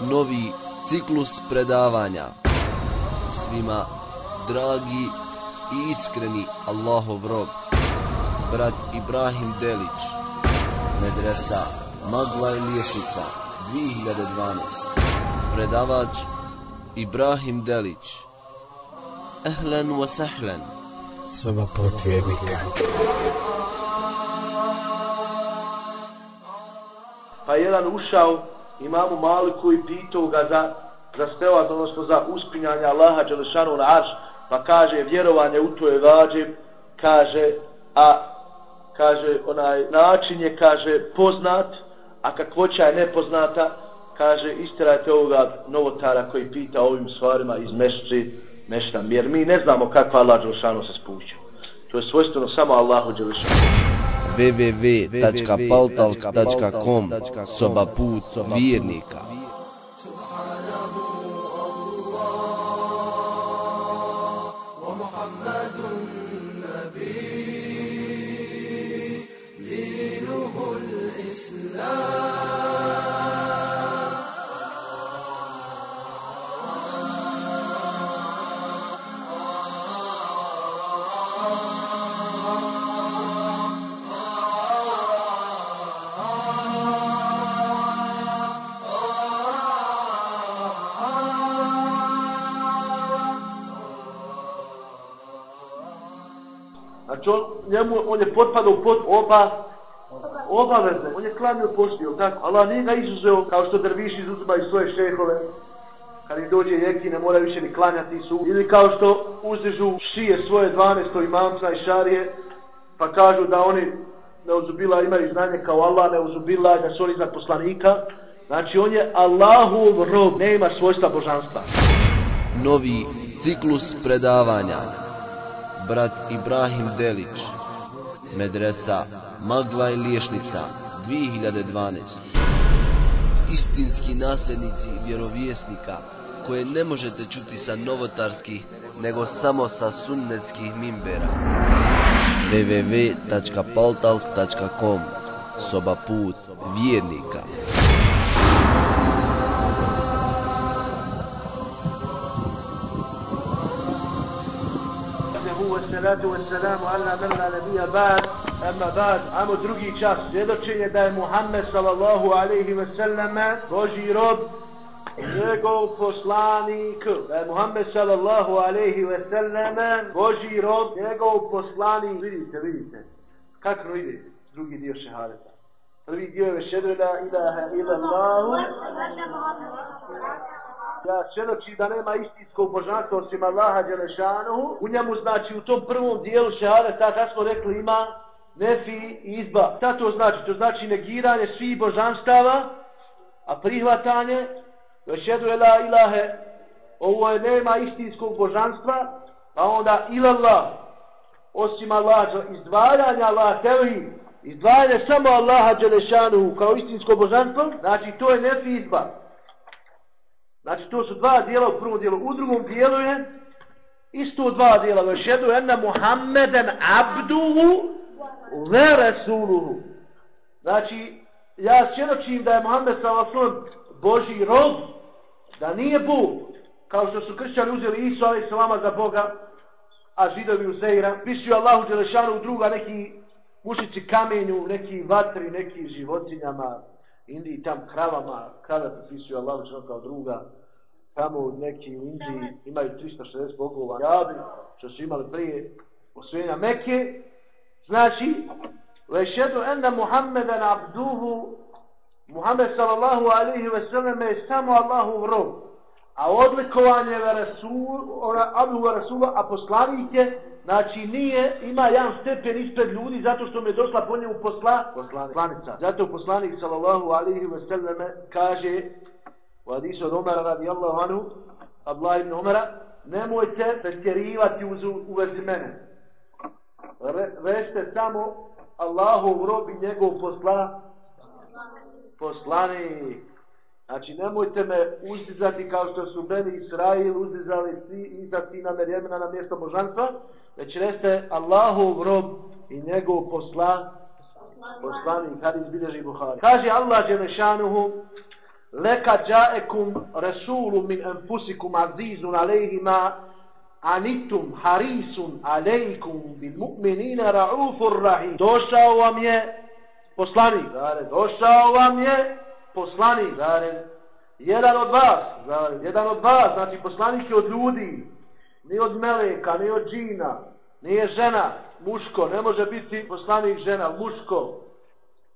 novi ciklus predavanja. Svima dragi i iskreni Allahov rob, brat Ibrahim Delić, medresa Magla i Liješnica, 2012. Predavač Ibrahim Delić. Ehlen wa sahlen. Soba potvjernika. Pa jedan ušao imamu Maliku i pitao ga za, za spevat, odnosno za uspinjanje Allaha Đelešanu na arš, pa kaže vjerovanje u to je vađe, kaže, a kaže onaj način je, kaže, poznat, a kakvoća je nepoznata, kaže, istirajte ovoga novotara koji pita ovim stvarima iz mešći, meštam, jer mi ne znamo kako Allah Đelešanu se spušća. To je svojstveno samo Allahu Đelešanu www.paltalk.com Soba put vjernika. Znači on, njemu, on je potpadao pod oba obaveze. On je klanio postio, tako. Allah nije ga izuzeo kao što drviš izuzimaju svoje šehove. Kad ih dođe jeki, ne mora više ni klanjati su. Ili kao što uzdižu šije svoje 12. imamca i šarije, pa kažu da oni neuzubila imaju znanje kao Allah, neuzubila da su oni za poslanika. Znači on je Allahov rob, ne ima svojstva božanstva. Novi ciklus predavanja brat Ibrahim Delić, medresa Magla i Liješnica, 2012. Istinski nasljednici vjerovjesnika, koje ne možete čuti sa novotarskih, nego samo sa sunnetskih mimbera. www.paltalk.com Soba put vjernika. Salatu wassalamu ala man la nabija ba'd. Amma ba'd amo drugi čas svjedočenje da je Muhammed sallallahu alaihi wa Boži rob njegov poslanik. Da je Muhammed sallallahu alaihi wa Boži rob njegov poslanik. Vidite vidite kako ide drugi dio šehadeta. Prvi dio je šedre la ilaha ilallahu da svjedoči da nema istinskog božanstva osim Allaha Đelešanu. U njemu znači u tom prvom dijelu šehadeta, kada smo rekli, ima nefi i izba. Šta to znači? To znači negiranje svih božanstava, a prihvatanje šedu je la ilahe ovo je nema istinskog božanstva, pa onda ilallah osim Allaha, izdvajanje Allaha tevi, izdvajanje samo Allaha Đelešanu kao istinsko božanstvo, znači to je nefi izba. Znači, to su dva dijela u prvom dijelu. U drugom dijelu je isto dva dijela. Ve šedu ena Muhammeden abduhu ve rasuluhu. Znači, ja svjedočim da je Muhammed sallallahu Boži rob, da nije Bog, kao što su kršćani uzeli Isu, ali salama za Boga, a židovi u Zejra, pisio Allahu Đelešanu u druga neki mušici kamenju, neki vatri, neki životinjama, Indiji tam kravama, kada se pisuju Allah što kao druga, tamo neki u Indiji imaju 360 bogova, javi, što su imali prije osvijenja Mekke, znači, lešedu enda Muhammeden abduhu, Muhammed sallallahu alaihi ve selleme je samo Allahu rob, a odlikovanje ve Rasul, Abu Rasula, a poslanik je, Znači nije, ima jedan stepen ispred ljudi zato što me došla po njemu posla, poslanica. Zato poslanik sallallahu alaihi wa sallam kaže u hadisu od Umara radijallahu anhu, Allah ibn Umara, nemojte pretjerivati uz u vezi mene. Re, rešte samo Allahu robi njegov posla, poslanik. Znači, nemojte me uzdizati kao što su Beni Israil uzdizali svi Isa sina Merjemina na mjesto božanstva, već reste Allahu rob i njegov posla, poslanik, kad izbilježi Buhari. Kaže Allah Đelešanuhu, Leka džaekum resulu min enfusikum azizun alejhima anitum harisun alejkum bil mu'minina ra'ufur rahim. Došao vam je poslanik, došao vam je poslanik, zarez, jedan od vas, zarez, jedan od vas, znači poslanik je od ljudi, ni od meleka, ni od džina, nije žena, muško, ne može biti poslanik žena, muško.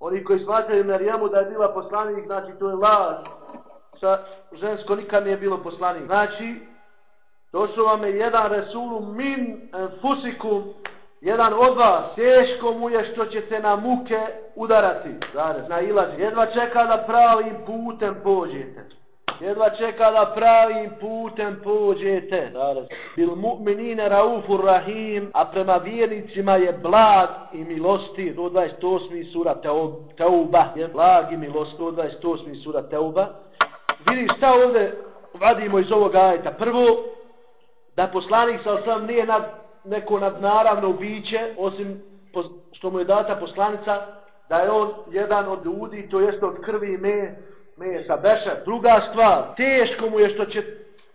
Oni koji smatraju Marijemu da je bila poslanik, znači to je laž. Sa žensko nikad nije bilo poslanik. Znači, došlo vam je jedan resulu min fusikum, jedan od vas, teško mu je što će se na muke udarati. Zarez, na ilazi. Jedva čeka da pravim putem pođete. Jedva čeka da pravim putem pođete. Zarez. Bil mu'minine raufur rahim, a prema vjernicima je blag i milosti. 128. sura Teuba. Je blag i milosti. Do 28. sura Teuba. Vidi šta ovdje vadimo iz ovog ajta. Prvo, da poslanik sa osam nije nad neko nadnaravno biće, osim što mu je data poslanica, da je on jedan od ljudi, to jest od krvi i me, mesa, beša. Druga stvar, teško mu je što će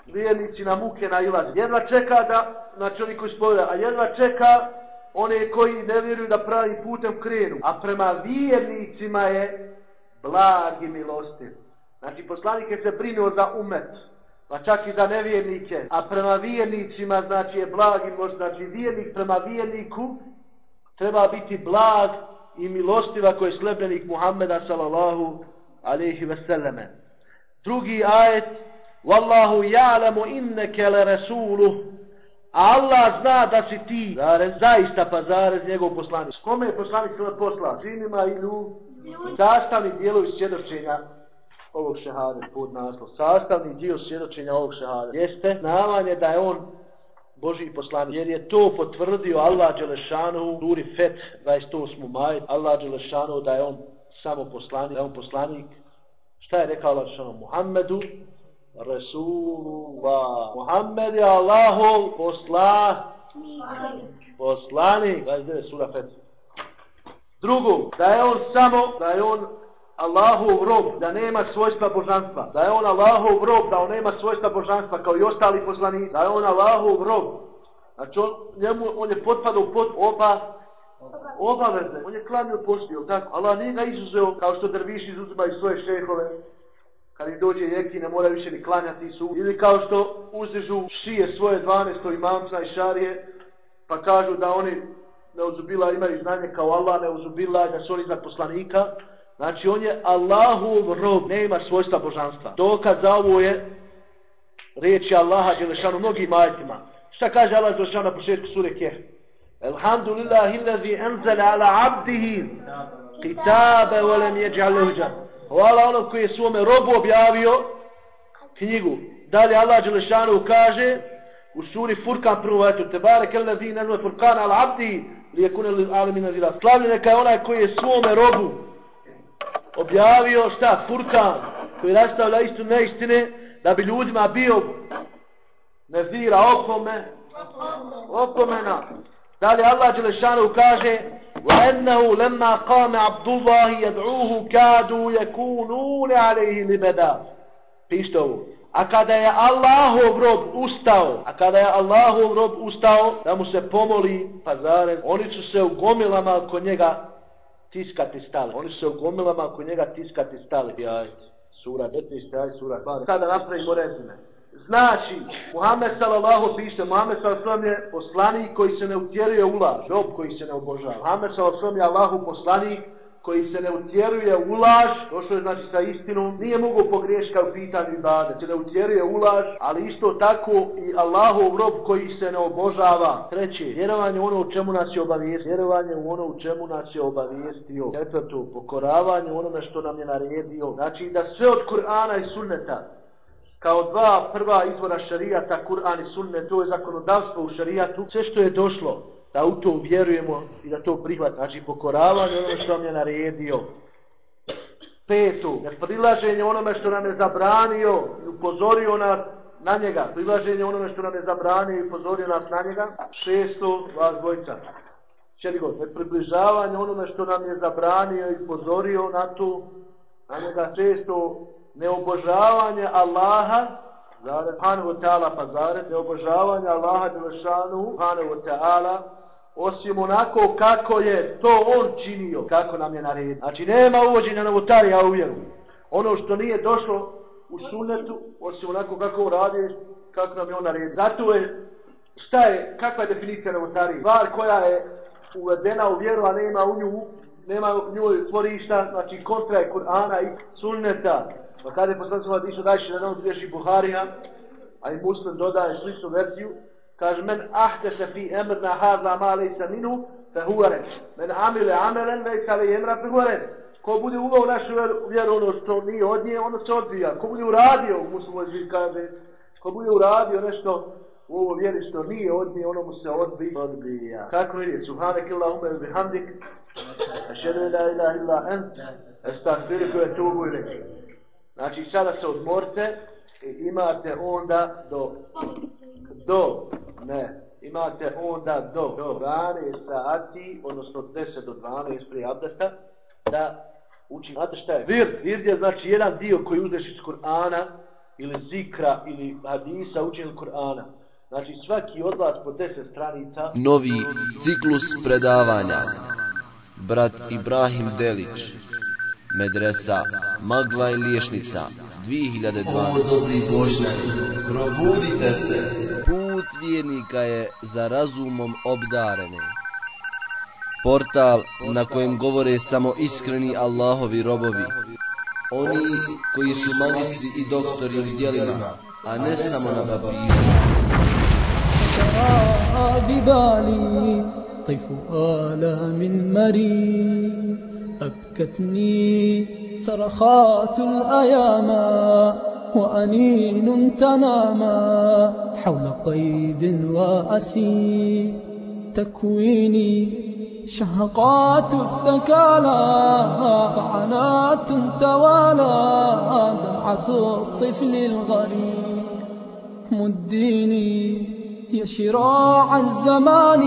vjernici na muke nailazi. Jedna čeka da, znači oni koji a jedna čeka one koji ne vjeruju da pravi putem krenu. A prema vjernicima je blag i milostiv. Znači poslanik je se brinuo za umet pa čak i za nevjernike, a prema vjernicima znači je blag i možda, znači vjernik prema vjerniku treba biti blag i milostiva koji je slebenik Muhammeda sallallahu alaihi ve selleme. Drugi ajet, Wallahu ja'lamu inneke le rasuluh, Allah zna da si ti, zarez, zaista pa zarez njegov poslanik. S kome je poslanik sada poslao? Činima i ljubi. Sastavni dijelovi svjedočenja ovog šehada pod naslov. Sastavni dio svjedočenja ovog šehada jeste znavanje da je on Boži poslanik. Jer je to potvrdio Allah Đelešanu u Duri Fet 28. maj. Allah Đelešanu da je on samo poslanik. Da je on poslanik. Šta je rekao Allah Đelešanu? Muhammedu Resulullah. Muhammed je Allahov posla poslanik. 29. sura Fet. Drugo, da je on samo, da je on Allahov rob, da nema svojstva božanstva, da je on Allahov rob, da on nema svojstva božanstva kao i ostali poslani, da je on Allahov rob. Znači on, njemu, on je potpadao pod oba obaveze. On je klanio postio, tako. Allah nije ga izuzeo kao što drviš izuzimaju svoje šehove. Kad im dođe jeki, ne mora više ni klanjati su. Ili kao što uzežu šije svoje 12. imamca i šarije, pa kažu da oni neuzubila imaju znanje kao Allah, neuzubila da su oni za poslanika. Znači on je Allahov rob, ne ima svojstva božanstva. Dokaz za ovo je riječi Allaha Đelešanu mnogim ajitima. Šta kaže Allah Đelešanu na početku sure Keh? Alhamdulillah illazi enzale ala abdihi kitabe volem je džaluđa. Hvala onom koji je svome robu objavio knjigu. Dalje Allah Đelešanu kaže u suri Furkan prvo eto tebare kelle nezme Furkan ala abdihi li je kunel alimin nazira. Slavljen neka je onaj koji je svome robu objavio šta Furkan koji rastavlja istu neistine da bi ljudima bio nezira opome opomena dalje Allah Đelešanu kaže وَأَنَّهُ لَمَّا قَامَ عَبْدُ اللَّهِ يَدْعُوهُ كَادُوا يَكُونُونَ عَلَيْهِ لِبَدَا pište ovo a kada je Allahov rob ustao a kada je Allahov rob ustao da mu se pomoli pa zare oni su se u gomilama oko njega tiskati stali. Oni su se u gomilama oko njega tiskati stali. Jaj, sura 15, aj, sura 20. Sada napravimo rezime. Znači, Muhammed sallallahu piše, Muhammed sallallahu je poslanik koji se ne utjeruje u laž, rob koji se ne obožava. Muhammed sallallahu je Allahu poslanik koji se ne utjeruje u laž, što je znači sa istinom, nije mogu pogriješiti kao pitanju ibade, se znači, ne utjeruje u laž, ali isto tako i Allahov rob koji se ne obožava. Treće, vjerovanje u ono u čemu nas je obavijestio, vjerovanje u ono u čemu nas je obavijestio. Četvrto, pokoravanje onome što nam je naredio. Znači da sve od Kur'ana i sunneta, kao dva prva izvora šarijata, Kur'an i sunnet, to je zakonodavstvo u šarijatu, sve što je došlo, da u to vjerujemo i da to prihvat. Znači pokoravanje ono što nam je naredio. Petu, prilaženje onome što nam je zabranio i upozorio nas na njega. Prilaženje onome što nam je zabranio i upozorio nas na njega. Šesto, vas dvojica. Čeli god, približavanje onome što nam je zabranio i upozorio na to. Na njega šesto, neobožavanje Allaha Zare, Hanu Teala, ta'ala pa zare, neobožavanje Allaha Đelešanu, Hanu Teala, ta'ala, osim onako kako je to on činio, kako nam je naredio. Znači nema uvođenja novotarija u vjeru. Ono što nije došlo u sunnetu, osim onako kako radi, kako nam je on naredio. Zato je, šta je, kakva je definicija novotarije? Stvar koja je uvedena u vjeru, a nema u nju, nema u njoj tvorišta, znači kontra je Kur'ana i sunneta. Pa kada je poslancom Hadisu dajši na nam dvješi Buharija, a i muslim dodaje sličnu verziju, kaže men ahte se fi emrna hadla ma lejsa minu, fe huaren. Men amile amelen, lejsa li emra fe huaren. Ko bude uvao našu vjeru ono što nije od nje, ono se odbija. Ko bude uradio, muslim Hadisu kaže, ko bude uradio nešto u ovo vjeri što nije od nje, ono mu se odbija. odbija. Kako je? Subhanak Allahume bihamdik. Ašhedu ila ila ila ent. Estagfiruku je tubu ili. Znači, sada se odmorte i imate onda do, do, ne, imate onda do, do 12 sati, odnosno 10 do 12 prije abdesta, da učite. Znate šta je? Vir, vir je znači jedan dio koji uzeš iz Kur'ana, ili zikra, ili hadisa, učenje Kur'ana. Znači svaki od vas po 10 stranica... Novi ciklus predavanja. Brat Ibrahim Delić. Medresa Magla i Liješnica 2020 O dobri Božnjani, probudite se Put vjernika je za razumom obdarene Portal na kojem govore samo iskreni Allahovi robovi Oni koji su magistri i doktori u dijelima A ne samo na papiru ببالي طيف آلام مريض أبكتني صرخات الأيام وأنين تناما حول قيد وأسير تكويني شهقات الثكالى فعنات توالى دمعة الطفل الغريب. مديني يا شراع الزمان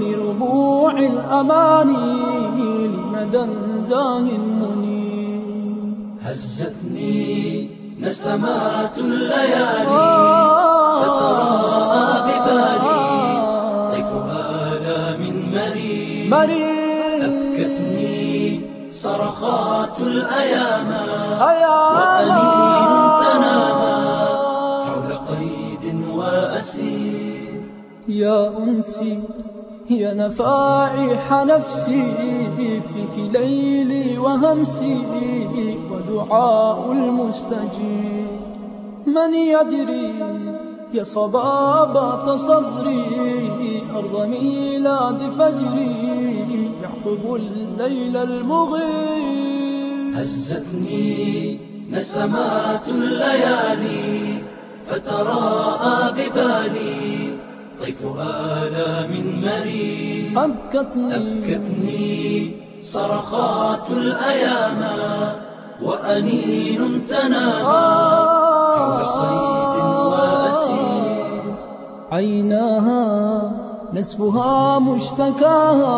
لربوع الأماني لمدى زاه منير هزتني نسمات الليالي فتراءى ببالي طيف آلام مريض مريض أبكتني صرخات الأيام أيام وأنين تنامى حول قيد وأسير يا أنسي يا نفائح نفسي فيك ليلي وهمسي ودعاء المستجيب. من يدري يا صبابة صدري أرض ميلاد فجري يعقب الليل المغيب. هزتني نسمات الليالي فتراءى ببالي. طيف آلام مريض. أبكتني. أبكتني صرخات الأيام وأنين تنامى حول قيد وأسير. عيناها نسفها مشتكاها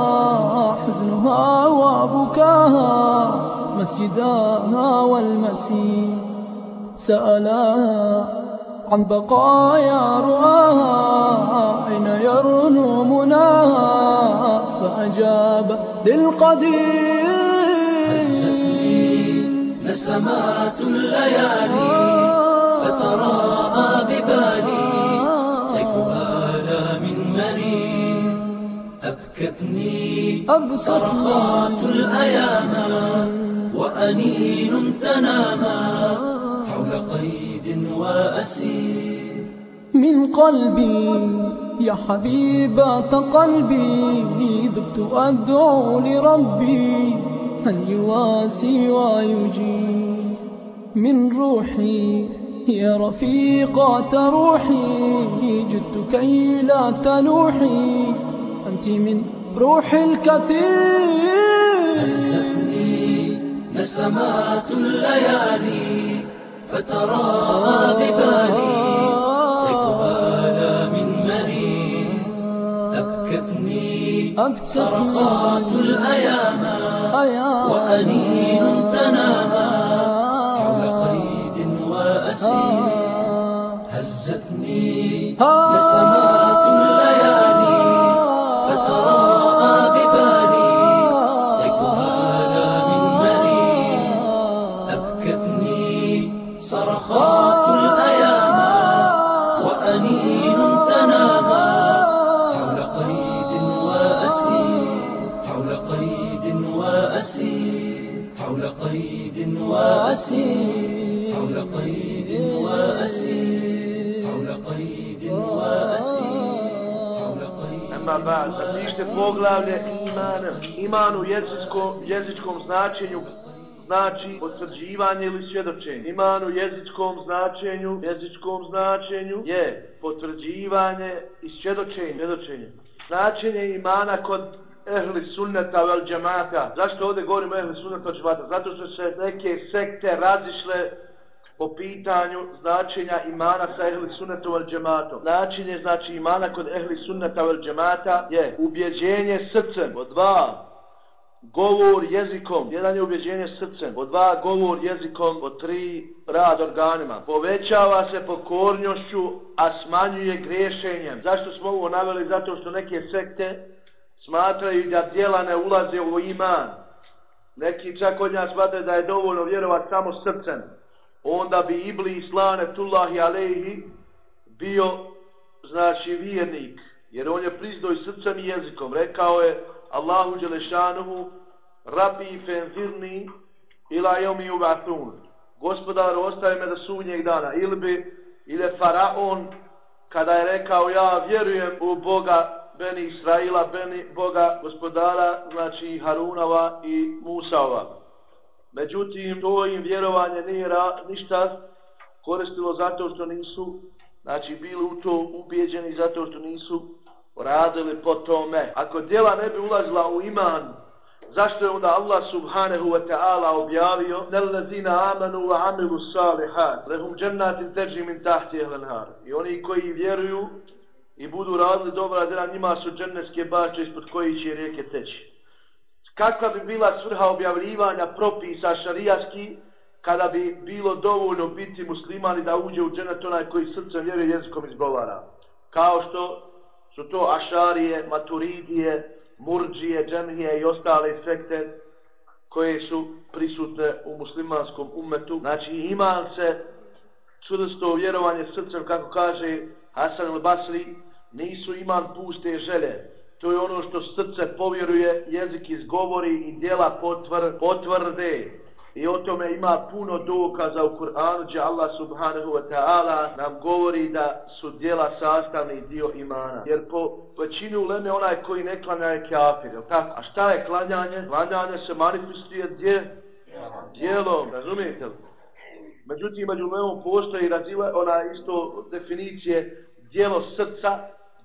حزنها وبكاها مسجداها والمسير سألاها عن بقايا رؤاها أين يرنو مناها؟ فأجاب للقدير. هزتني نسمات الليالي فتراءى ببالي طيف آلام مريض أبكتني أبكتني صرخات الأيام وأنين تنامى حول قيد وأسير. من قلبي يا حبيبة قلبي. ذبت أدعو لربي أن يواسي ويجيب من روحي يا رفيقة روحي. جدت كي لا تنوحي أنت من روح الكثير. هزتني نسمات الليالي. فترى ببالي طفالى من مريض أبكتني صرخات الأيام وأنين تنامى حول آه. قيد وأسير. آه. هزتني آه. للسماء. Poglavlje imana. Iman u jezičkom, jezičkom značenju znači potvrđivanje ili svjedočenje. Iman u jezičkom značenju, jezičkom značenju je potvrđivanje i svjedočenje. svjedočenje. Značenje imana kod ehli sunneta vel džemata. Zašto ovdje govorimo ehli sunneta vel džemata? Zato što se neke sekte razišle po pitanju značenja imana sa ehli sunnata vel džematom. Značenje znači imana kod ehli sunneta vel džemata je ubjeđenje srcem. Po dva, govor jezikom. Jedan je ubjeđenje srcem. Po dva, govor jezikom. Po tri, rad organima. Povećava se pokornjošću, a smanjuje grešenjem. Zašto smo ovo naveli? Zato što neke sekte smatraju da djela ne ulaze u iman. Neki čak od nja smatraju da je dovoljno vjerovati samo srcem onda bi Iblis lanetullahi alejhi bio znači vjernik. Jer on je priznao i srcem i jezikom. Rekao je Allahu Đelešanuhu rabi fenzirni ila jomi uvatun gospodar ostaje me do sunnjeg dana. Ili bi ili faraon kada je rekao ja vjerujem u Boga Beni Israila, Beni Boga gospodara, znači Harunova i Musaova. Međutim, to im vjerovanje nije ra, ništa koristilo zato što nisu, znači bili u to ubijeđeni zato što nisu radili po tome. Ako djela ne bi ulazila u iman, zašto je onda Allah subhanahu wa ta'ala objavio Nellezina amanu wa amilu salihat lehum džennatin teđi min tahti ehlenhar. I oni koji vjeruju i budu radili dobra djela, njima su dženneske bače ispod koji će rijeke teći kakva bi bila svrha objavljivanja propisa šarijaski kada bi bilo dovoljno biti muslimani da uđe u dženet onaj koji srcem vjeruje jezikom izgovara. Kao što su to ašarije, maturidije, murđije, džemije i ostale efekte koje su prisutne u muslimanskom umetu. Znači ima se čvrsto vjerovanje srcem, kako kaže Hasan al-Basri, nisu iman puste želje, to je ono što srce povjeruje, jezik izgovori i djela potvr, potvrde. I o tome ima puno dokaza u Kur'anu, gdje Allah subhanahu wa ta'ala nam govori da su djela sastavni dio imana. Jer po većini uleme onaj koji ne klanja je kafir, tako? A šta je klanjanje? Klanjanje se manifestuje gdje? Djelom, razumijete li? Međutim, među lemom postoji razila, ona isto definicije djelo srca,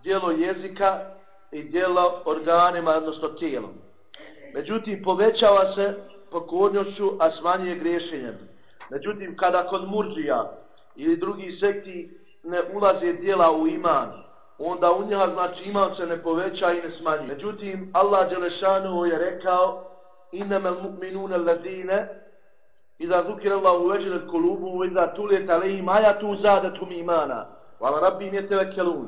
djelo jezika i djela organima, odnosno tijelom. Međutim, povećava se pokornošću, a smanjuje griješenjem. Međutim, kada kod murđija ili drugi sekti ne ulaze djela u iman, onda u njega znači iman se ne poveća i ne smanjuje. Međutim, Allah Đelešanu je rekao innama mu'minuna alladine iza zukira Allahu veđelet kolubu iza tulet alejim ajatu zadatum imana wa ala rabbim yatawakkalun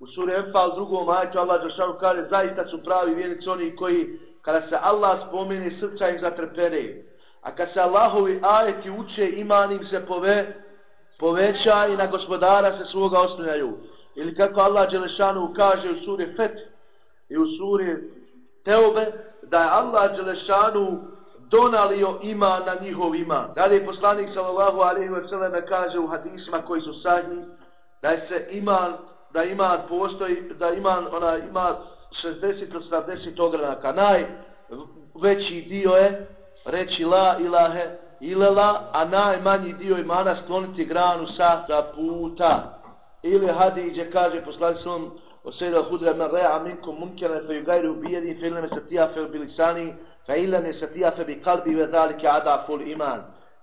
U suri Enfal drugom ajetu Allah Đašanu kaže zaista su pravi vjernici oni koji kada se Allah spomeni srca im zatrpere. A kad se Allahovi ajeti uče iman im se pove, poveća i na gospodara se svoga osnovljaju. Ili kako Allah Đelešanu kaže u suri Fet i u suri Teobe da je Allah Đelešanu donalio ima na njihov ima. Dalje je poslanik sallallahu alaihi wa sallam kaže u hadisima koji su sadnji da je se iman da ima postoji da ima ona ima 60 do 70 ogranaka. Najveći dio je reći la ilahe ilela a najmanji dio imana skloniti granu sa, sa puta. Ili hadiđe kaže poslanicom o sejda hudra na rea minkum munkene fe yugajru bijedi fe ilene satija fe bilisani fe ilene satija fe bi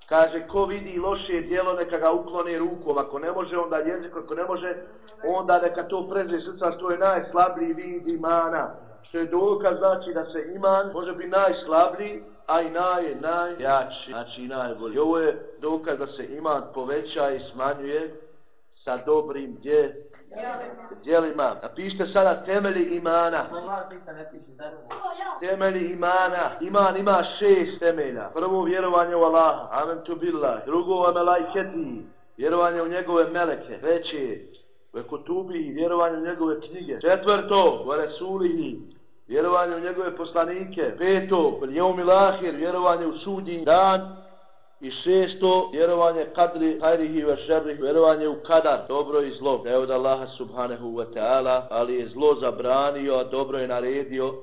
Kaže, ko vidi loše dijelo, neka ga uklone rukom. Ako ne može, onda jezik. Ako ne može, onda neka to prezre srca, što je najslabliji vid imana. Što je dokaz, znači da se iman može biti najslabliji, a i naj, najjači. Znači i najbolji. Ovo je dokaz da se iman poveća i smanjuje sa dobrim dje, djelima. Napišite sada temeli imana. Temeli imana. Iman ima šest temelja. Prvo vjerovanje u Allaha. Amen tu billah. Drugo u melajketi. Vjerovanje u njegove meleke. Treće. U kutubi. Vjerovanje u njegove knjige. Četvrto. U resulihi. Vjerovanje u njegove poslanike. Peto. U njemu. Vjerovanje u sudnji dan. I šesto, vjerovanje kadri, hajrihi ve šerrih, vjerovanje u kadar, dobro i zlo. Da je od Allaha subhanahu wa ta'ala, ali je zlo zabranio, a dobro je naredio.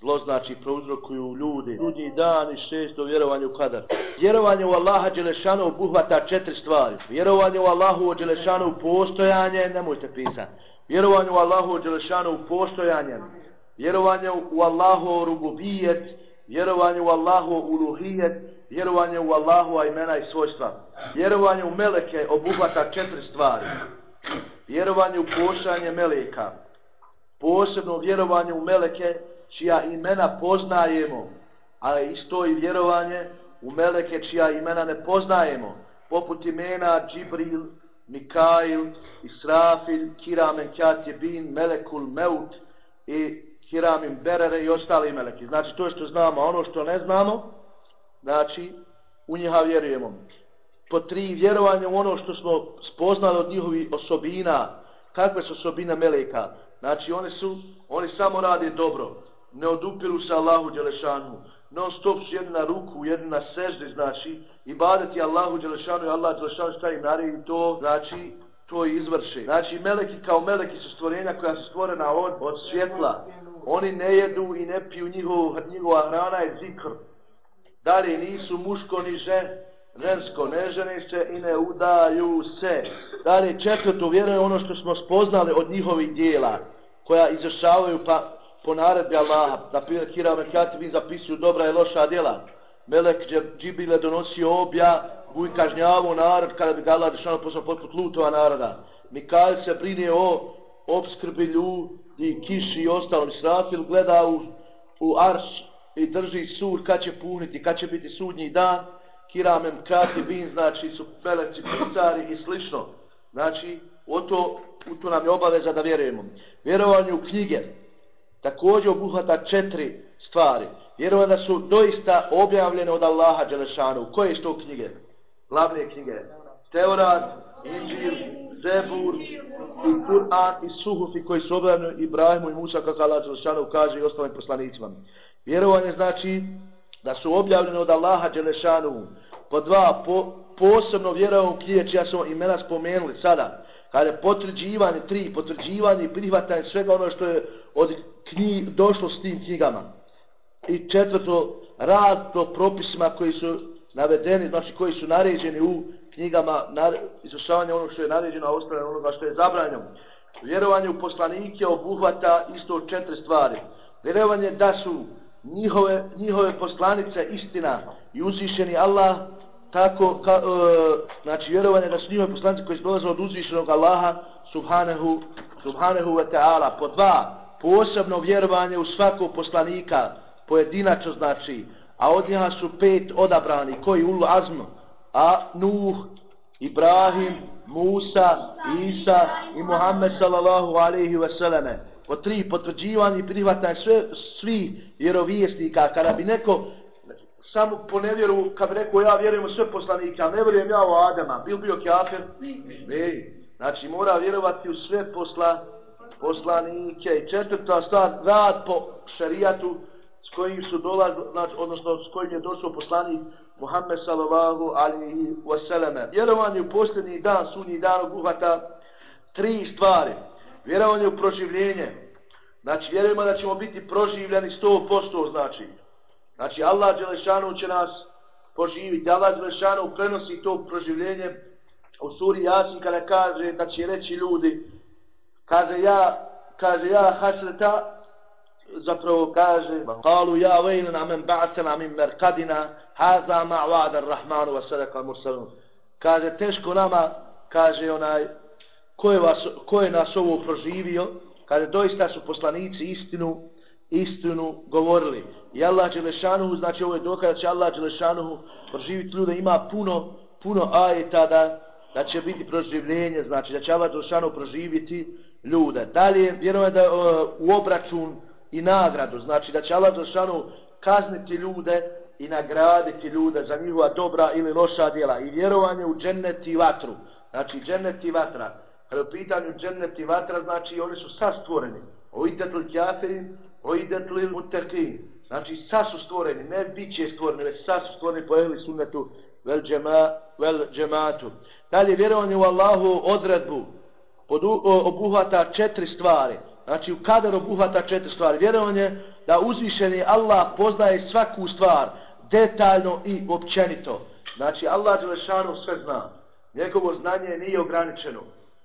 Zlo znači prouzrokuju ljudi. Sudnji dan i šesto, vjerovanje u kadar. Vjerovanje u Allaha Đelešanu obuhvata četiri stvari. Vjerovanje u Allahu Đelešanu u postojanje, nemojte pisati. Vjerovanje u Allahu Đelešanu u postojanje. Vjerovanje u Allahu rububijet, vjerovanje u Allahu uluhijet, vjerovanje u Allahova imena i svojstva. Vjerovanje u meleke obuhvata četiri stvari. Vjerovanje u pošanje meleka. Posebno vjerovanje u meleke čija imena poznajemo, a isto i vjerovanje u meleke čija imena ne poznajemo, poput imena Džibril, Mikail, Israfil, Kiramen, Kjatjebin, Melekul, Meut i Kiramin, Berere i ostali meleki. Znači to što znamo, ono što ne znamo, znači u njiha vjerujemo. Po tri vjerovanje u ono što smo spoznali od njihovi osobina, kakve su osobina meleka. Znači one su, oni samo rade dobro, ne odupiru se Allahu Đelešanu, non stop su jedni na ruku, jedni na sežde, znači, i badati Allahu Đelešanu i Allah Đelešanu šta im naredi to, znači, to izvrši. Znači, meleki kao meleki su stvorenja koja su stvorena od, od svjetla. Oni ne jedu i ne piju njihov, njihova hrana je zikr dalje nisu muško ni žen, žensko, ne žene se i ne udaju se. Dalje četvrto vjeruje ono što smo spoznali od njihovih dijela, koja izrašavaju pa, po naredbi Allaha. Da primjer, Kira Merkati vi zapisuju dobra i loša djela. Melek Džibile donosi obja, buj kažnjavu narod kada bi ga Allah dešano poslao poput lutova naroda. Mikael se brine o obskrbi ljudi, kiši i ostalom. Srafil gleda u, u arš i drži sur kad će puniti, kad će biti sudnji dan, kiramem krati bin, znači su peleci, pisari i slično. Znači, o to, u to nam je obaveza da vjerujemo. Vjerovanje u knjige također obuhvata četiri stvari. Vjerovanje da su doista objavljene od Allaha Đelešanu. Koje su to knjige? Glavne knjige. Teorat, Inđil, Zebur, i Kur'an i Suhufi koji su objavljeni Ibrahimu i Musa kako Allah Đelešanu kaže i ostalim poslanicima. Vjerovanje znači da su objavljene od Allaha Đelešanu. Po dva, po, posebno vjerovom u knjige čija smo imena spomenuli sada. Kada je potvrđivanje, tri, potvrđivanje i prihvatanje svega ono što je od knjig došlo s tim knjigama. I četvrto, rad to propisima koji su navedeni, znači koji su naređeni u knjigama, izvršavanje ono što je naređeno, a ostane onoga što je zabranjeno. Vjerovanje u poslanike obuhvata isto četiri stvari. Vjerovanje da su njihove, njihove poslanice istina i uzvišeni Allah tako ka, e, znači vjerovanje da su njihove poslanice koji dolaze od uzvišenog Allaha subhanahu, subhanahu wa ta'ala po dva posebno vjerovanje u svakog poslanika pojedinačno znači a od njega su pet odabrani koji ulu azmu, a Nuh Ibrahim Musa Isa i Muhammed sallallahu alaihi ve selleme. po tri potvrđivanje i prihvatanje sve, svi vjerovijesnika, kada bi neko samo po nevjeru, kad bi rekao ja vjerujem u sve poslanike, ali ne vjerujem ja u Adama, bil bio kjafir? Ne. Znači mora vjerovati u sve posla, poslanike. I četvrta stvar, rad po šarijatu s kojim su dolazili, znači, odnosno s kojim je došao poslanik Muhammed sallallahu alihi wasallam. Vjerovanje u posljednji dan, sunji dan obuhvata tri stvari vjerovanje u proživljenje. Znači, vjerujemo da ćemo biti proživljeni 100%, znači. Znači, Allah Đelešanu će nas poživiti. Allah Đelešanu prenosi to proživljenje u suri Jasin kada kaže da će reći ljudi, kaže ja, kaže ja hasreta, zapravo kaže, kalu ja vejlina men ba'sena min merkadina, haza ma'wad ar-Rahmanu wa sadaka mursalun. Kaže, teško nama, kaže onaj, ko je, vas, ko je nas ovo proživio, kada doista su poslanici istinu, istinu govorili. I Allah Đelešanuhu, znači ovo je dokaz da će Allah Đelešanuhu proživiti ljude, ima puno, puno ajeta da, da će biti proživljenje, znači da će Allah Đelešanuhu proživiti ljude. Dalje, vjerujem da uh, u obračun i nagradu, znači da će Allah Đelešanuhu kazniti ljude i nagraditi ljude za njihova dobra ili loša djela. I vjerovanje u džennet i vatru. Znači džennet i vatra. Kada u pitanju džennet i vatra, znači oni su sad stvoreni. O idetul kjafirin, o idetul mutekin. Znači sad su stvoreni, ne bit će stvoreni, već sad su stvoreni po ehli sunnetu vel, džema, vel džematu. Dalje, vjerovanje u Allahu odredbu od, obuhvata četiri stvari. Znači, u kader obuhvata četiri stvari. Vjerovanje da uzvišeni Allah poznaje svaku stvar detaljno i općenito. Znači, Allah Đelešanu sve zna. Njegovo znanje nije ograničeno.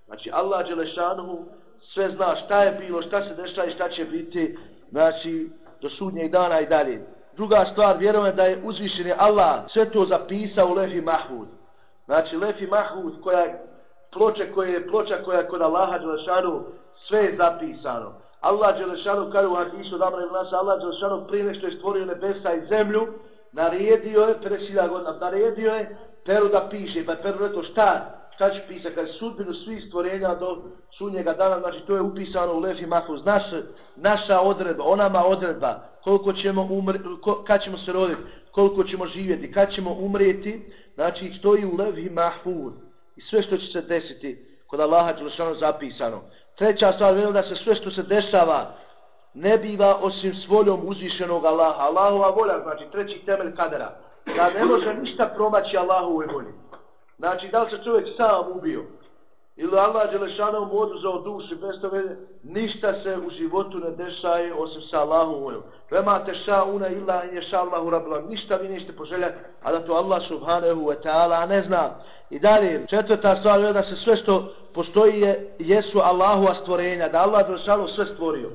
Znači, Allah Đelešanu sve zna šta je bilo, šta se dešava i šta će biti, znači, do sudnjeg dana i dalje. Druga stvar, vjerujem da je uzvišeni Allah sve to zapisao u Lefi Mahmud. Znači, Lefi Mahmud, koja je ploča koja je ploča koja je kod Allaha Đelešanu, sve je zapisano. Allah Đelešanu, kada u hadisu damra Allah Đelešanu prije nešto je stvorio nebesa i zemlju, naredio je, 50.000 godina, naredio je Peru da piše, pa Peru rekao šta, šta će pisati, kada je sudbinu svih stvorenja do sunnjega dana, znači to je upisano u Lefi Mahfuz, naš, naša odredba, onama odredba, koliko ćemo umreti, ko, kad ćemo se roditi, koliko ćemo živjeti, kad ćemo umrijeti, znači stoji u Lefi Mahfuz i sve što će se desiti kod Allaha Đelešanu zapisano. Treća stvar, vjerujem da se sve što se dešava ne biva osim s voljom uzvišenog Allaha. Allahova volja, znači treći temelj kadera. Da ne može ništa promaći Allahove volje. Znači, da li se čovjek sam ubio? Ili Allah Đelešanu mu oduzao duši bez toga, ništa se u životu ne dešaje osim sa Allahom voljom. Vema te ša una illa in je ša Allahu rabila. Ništa vi nećete poželjati, a da to Allah subhanahu wa ta'ala ne zna. I dalje, četvrta stvar je da se sve što postoji je, jesu Allahova stvorenja, da Allah Đelešanu sve stvorio.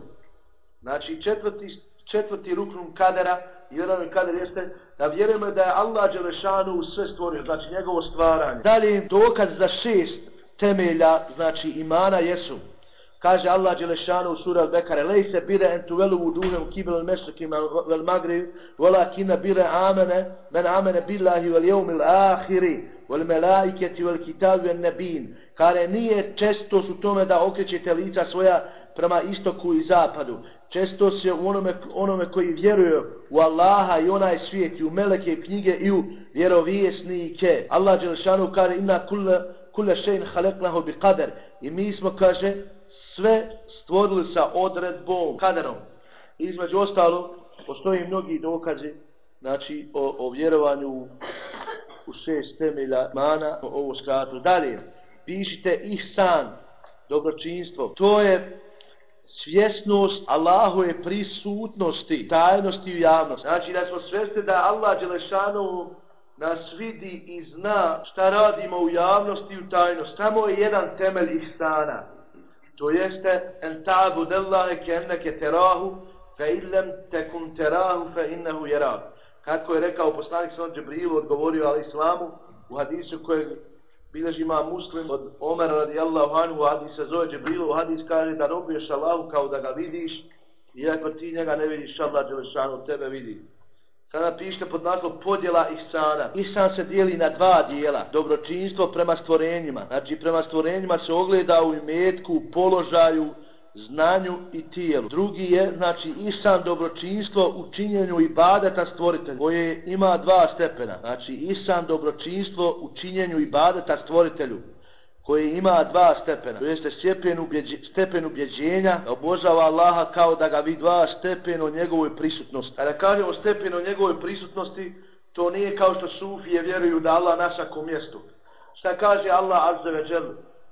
Znači četvrti, četvrti ruknum kadera, jedan kader jeste da vjerujemo da je Allah Đelešanu sve stvorio, znači njegovo stvaranje. Dalje, dokaz za šest temelja, znači imana jesu. Kaže Allah Đelešanu u sura Al-Bekare, lej se bire en tu velu kibel al mesakima vel magri, vola kina bire amene, men amene billahi vel jeumil ahiri, vel melaiketi vel kitabu en nebin. Kare nije često su tome da okrećete lica svoja prema istoku i zapadu. Često se u onome, onome koji vjeruje u Allaha i onaj svijet i u meleke i knjige i u vjerovijesnike. Allah Đelešanu kaže, inna kulle kulle šein haleknahu bi kader. I mi smo, kaže, sve stvorili sa odredbom, kaderom. Između ostalo, postoji mnogi dokazi, znači, o, o vjerovanju u šest temelja mana, o ovo skratu. Dalje, pišite ihsan, dobročinstvo. To je svjesnost Allahove prisutnosti, tajnosti i javnosti. Znači da smo svjesni da Allah Đelešanu nas vidi i zna šta radimo u javnosti i u tajnosti. Samo je jedan temelj ihsana. To jeste en ta'bud Allahe ke enneke terahu fe illem tekum terahu fe innehu jerahu. Kako je rekao poslanik Svan Džibrilu, odgovorio al islamu u hadisu kojeg bileži ima muslim od Omera radijallahu anhu, u hadis se zove Džibrilu, u hadis kaže da robiješ Allahu kao da ga vidiš, iako ti njega ne vidiš, Allah Đelešanu tebe vidi. Sada pišete pod naslov podjela ihsana. Ihsan se dijeli na dva dijela. Dobročinstvo prema stvorenjima. Znači prema stvorenjima se ogleda u imetku, položaju, znanju i tijelu. Drugi je, znači, isan dobročinstvo u činjenju ibadeta stvoritelja, koje ima dva stepena. Znači, isan dobročinstvo u činjenju ibadeta stvoritelju koji ima dva stepena. To jeste stepen, ubjeđe, stepen ubjeđenja, da obožava Allaha kao da ga vi dva stepen o njegovoj prisutnosti. Kada kažemo stepen o njegovoj prisutnosti, to nije kao što sufije vjeruju da Allah naša ko mjestu. Šta kaže Allah azza ve džel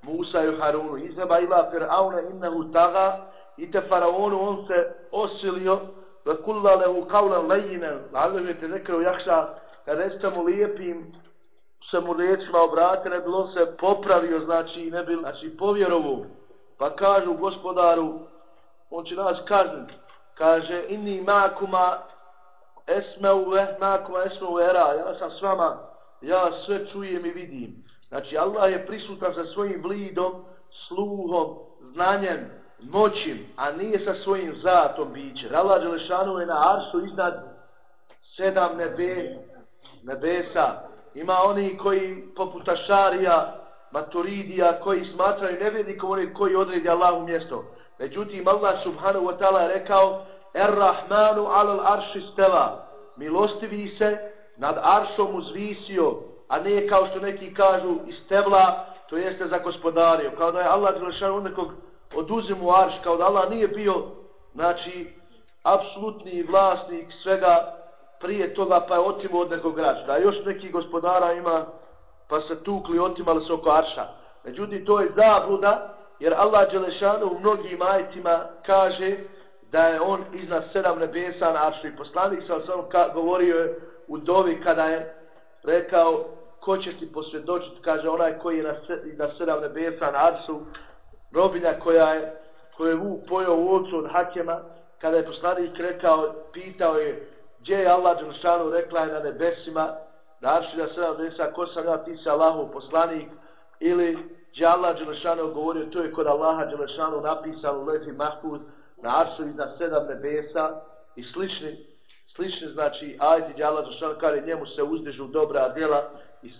Musa i Harunu? Izeba ila fir'auna innehu taga i te faraonu on se osilio ve kulla lehu kaulan lejinen Allah je te nekao jakša kada mu lijepim se mu riječima obrate, ne bi on se popravio, znači, ne bi, znači, povjerovu. Pa kažu gospodaru, on će nas kazniti. Kaže, inni makuma esme uve, makuma esme uvera, ja sam s vama, ja sve čujem i vidim. Znači, Allah je prisutan sa svojim vlidom, sluhom, znanjem, moćim, a nije sa svojim zatom bićem. Allah Đelešanu je na arsu iznad sedam nebe, nebesa, ima oni koji poput Ašarija maturidija koji smatraju nevjednikom oni koji odredi Allahu mjesto. Međutim, Allah subhanahu wa ta'ala je rekao Er-Rahmanu alal arši stela. Milostivi se nad aršom uzvisio, a ne kao što neki kažu iz tebla, to jeste za gospodario. Kao da je Allah Đelešanu nekog oduzimu arš, kao da Allah nije bio, znači, apsolutni vlasnik svega prije toga, pa je otimo od nekog građa. A još neki gospodara ima, pa se tukli, otimali se oko arša. Međutim, to je zabluda, jer Allah Đelešanu u mnogim ajcima kaže da je on iznad sedam nebesa na aršu. I poslanik sam sam govorio je u dovi kada je rekao ko će ti posvjedočiti, kaže onaj koji je na, na sedam nebesa na Arsu, robinja koja je koja je Vuk pojao u ocu od Hakema, kada je poslanik rekao, pitao je gdje je Allah Đelšanu, rekla je na nebesima, na arši na sedam nebesa, ko sam ja, ti si Allahov poslanik, ili gdje Allah Đelšanu govorio, to je kod Allaha Đelšanu napisano u Lefi Mahmud, na aršu iznad sedam nebesa i slični, slični znači ajti gdje Allah Đelšanu kaže njemu se uzdižu dobra djela i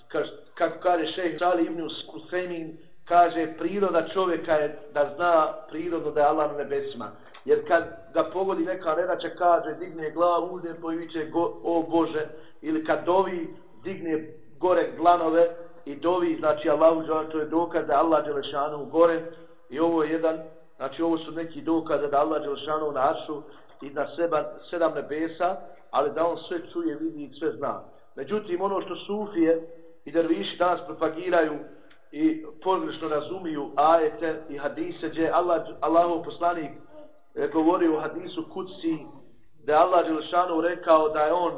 kako kaže šejh Sali ibn Usaymin kaže priroda čovjeka je da zna prirodno da je Allah na nebesima. Jer kad ga pogodi neka nedaća kaže digne glavu uzne pojiče go, o Bože ili kad dovi digne gore glanove i dovi znači Allah to je dokaz da Allah Đelešanu gore. I ovo je jedan znači ovo su neki dokaze da Allah Đelešanu našu i na seba, sedam nebesa ali da on sve čuje, vidi i sve zna međutim ono što sufije i derviši danas propagiraju i pogrešno razumiju ajete i hadise gdje Allah, Allahov poslanik je govorio u hadisu kuci da je Allah Đelšanu rekao da je on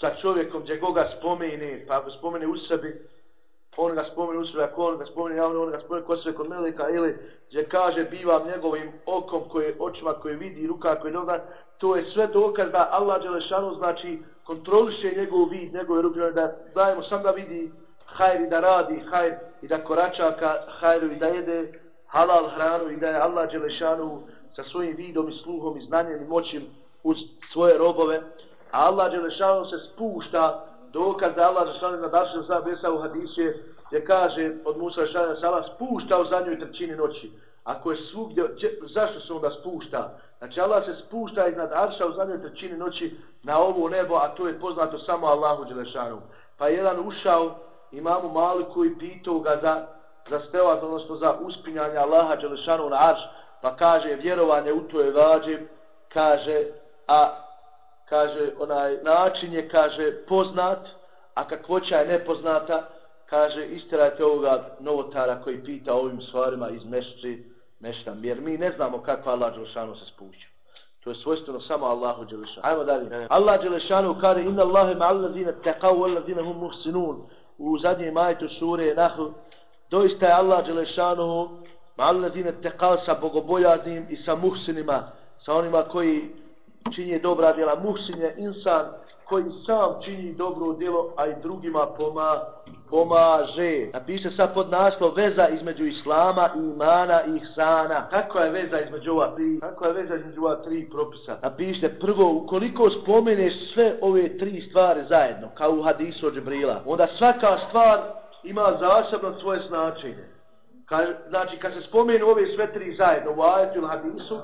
sa čovjekom gdje koga spomeni, pa ako spomene u sebi on ga spomeni u sebi on ga spomeni javno on ga spomeni kod sve kod melika ili gdje kaže bivam njegovim okom koje, očima koje vidi ruka koje noga, to je sve dokaz da Allah Đelešanu znači kontroliše njegov vid njegove ruke da dajemo sam da vidi hajr i da radi hajr i da korača ka hajru i da jede halal hranu i da je Allah Đelešanu sa svojim vidom i sluhom i znanjem i moćim uz svoje robove. A Allah Đelešanu se spušta dokaz da Allah Žešanu na dašu za besa u hadisje gdje kaže od Musa Žešanu se Allah spušta u zadnjoj trećini noći. Ako je svugdje, zašto se onda spušta? Znači Allah se spušta iznad Arša u zadnjoj trećini noći na ovo nebo, a to je poznato samo Allahu Đelešanu. Pa je jedan ušao imamu Maliku i pitao ga za, za spevat, odnosno za uspinjanje Allaha Đelešanu na arš, pa kaže vjerovanje u to je vađe, kaže, a kaže onaj način je, kaže, poznat, a kakvoća je nepoznata, kaže, istirajte ovoga novotara koji pita ovim stvarima iz mešći, meštam, jer mi ne znamo kako Allah Đelešanu se spuća. To je svojstveno samo Allahu Đelešanu. Ajmo dalje. Allah Đelešanu kaže, inna Allahe ma'al ladine teqav, wal ladine hum muhsinun u zadnjem majetu sure Nahl, doista je Allah Đelešanu ma'allazine teqal sa bogobojaznim i sa muhsinima, sa onima koji čini dobra djela. Muhsin je insan koji sam čini dobro djelo, a i drugima poma, pomaže. Napiše sad pod naslov veza između Islama, imana i ihsana. Kako je veza između ova tri? Kako je veza između ova tri propisa? Napiše prvo, ukoliko spomeneš sve ove tri stvari zajedno, kao u hadisu od Džibrila, onda svaka stvar ima zasebno svoje značenje. Ka, znači, kad se spomenu ove sve tri zajedno u ajetu ili hadisu,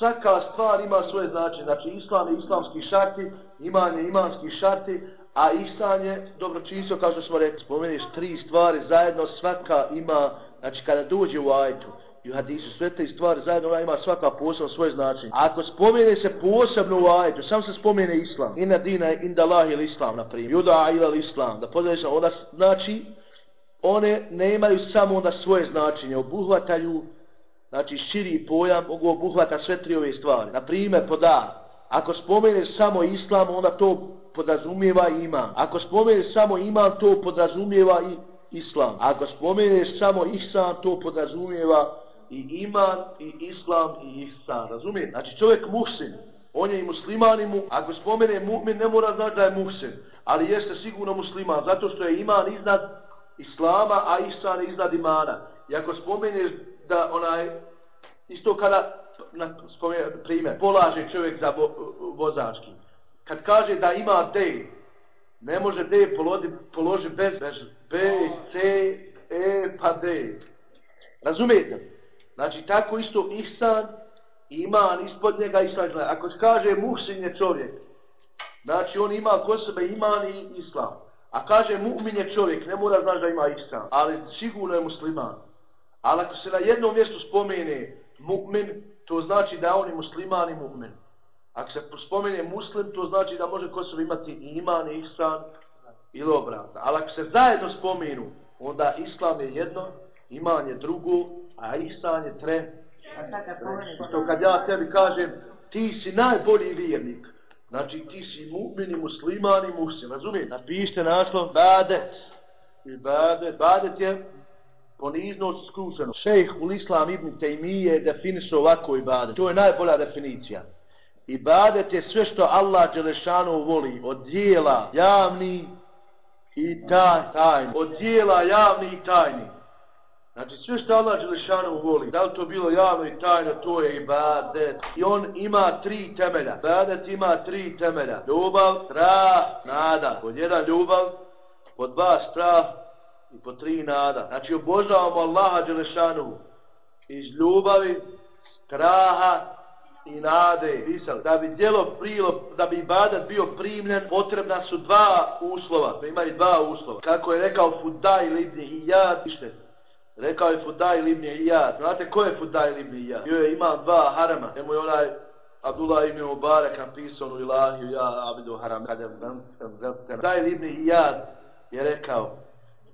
svaka stvar ima svoje značenje. Znači, islam je islamski šarti, iman je imanski šarti, a islam je dobročinstvo, kao što smo rekli. Spomeniš tri stvari zajedno, svaka ima, znači, kada dođe u ajetu, i u hadisu, sve te stvari zajedno, ona ima svaka posebno svoje značenje. Ako spomene se posebno u ajetu, sam se spomene islam, ina dina, inda Allah ili islam, na primjer, juda ila islam, da podeliš, onda znači, one nemaju samo onda svoje značenje, obuhvataju znači širi pojam, mogu obuhvata sve tri ove stvari. Na primjer, poda, ako spomeneš samo islam, onda to podrazumijeva ima. Ako spomeneš samo iman, to podrazumijeva i islam. Ako spomeneš samo ihsan, to podrazumijeva i iman, i islam, i ihsan. Razumije? Znači čovjek muhsin, on je i musliman i mu, ako spomene mu'min, ne mora znači da je muhsin, ali jeste sigurno musliman, zato što je iman iznad islama, a ihsan iznad imana. I ako spomeneš da onaj, isto kada, na primjer, polaže čovjek za vo, vozački, kad kaže da ima D, ne može D položi, položi bez, bez B, C, E, pa D. Razumijete? Znači, tako isto ihsan, iman, ispod njega islam. Ako kaže muhsin je čovjek, znači on ima kod sebe iman i islam. A kaže mu'min je čovjek, ne mora znaš da ima ihsan, ali sigurno je musliman. Ali ako se na jednom mjestu spomene mu'min, to znači da on je musliman i mu'min. Ako se spomene muslim, to znači da može kod sebe imati i iman i ihsan ili obratno. Ali ako se zajedno spomenu, onda islam je jedno, iman je drugo, a ihsan je tre. Što kad ja tebi kažem, ti si najbolji vjernik. Znači ti si mu'min i musliman i muslim. Razumijem? Napište naslov Badet. I Badet. Badet je poniznost skrušeno. Šejh u Islam ibn Taymiye definiše ovako Ibadet. To je najbolja definicija. Ibadet je sve što Allah Đelešanu voli od dijela javni i taj, tajni. Od dijela javni i tajni. Znači sve što Allah Đelešanu voli, da li to bilo javno i tajno, to je ibadet. I on ima tri temelja. Ibadet ima tri temelja. Ljubav, strah, nada. Pod jedan ljubav, pod dva strah i po tri nada. Znači obožavamo Allaha Đelešanu iz ljubavi, straha i nade. Pisali, da bi djelo prilo, da bi ibadat bio primljen, potrebna su dva uslova. Imaju dva uslova. Kako je rekao Fudaj Libni i ja, pište, Rekao je Fudaj ibn Iyad. Znate ko je Fudaj ibn Iyad? Bio je imao dva harama. Nemo je onaj Abdullah ibn Mubarak napisao u ilahiju ja abidu haram. Kada je Fudaj ibn Iyad je rekao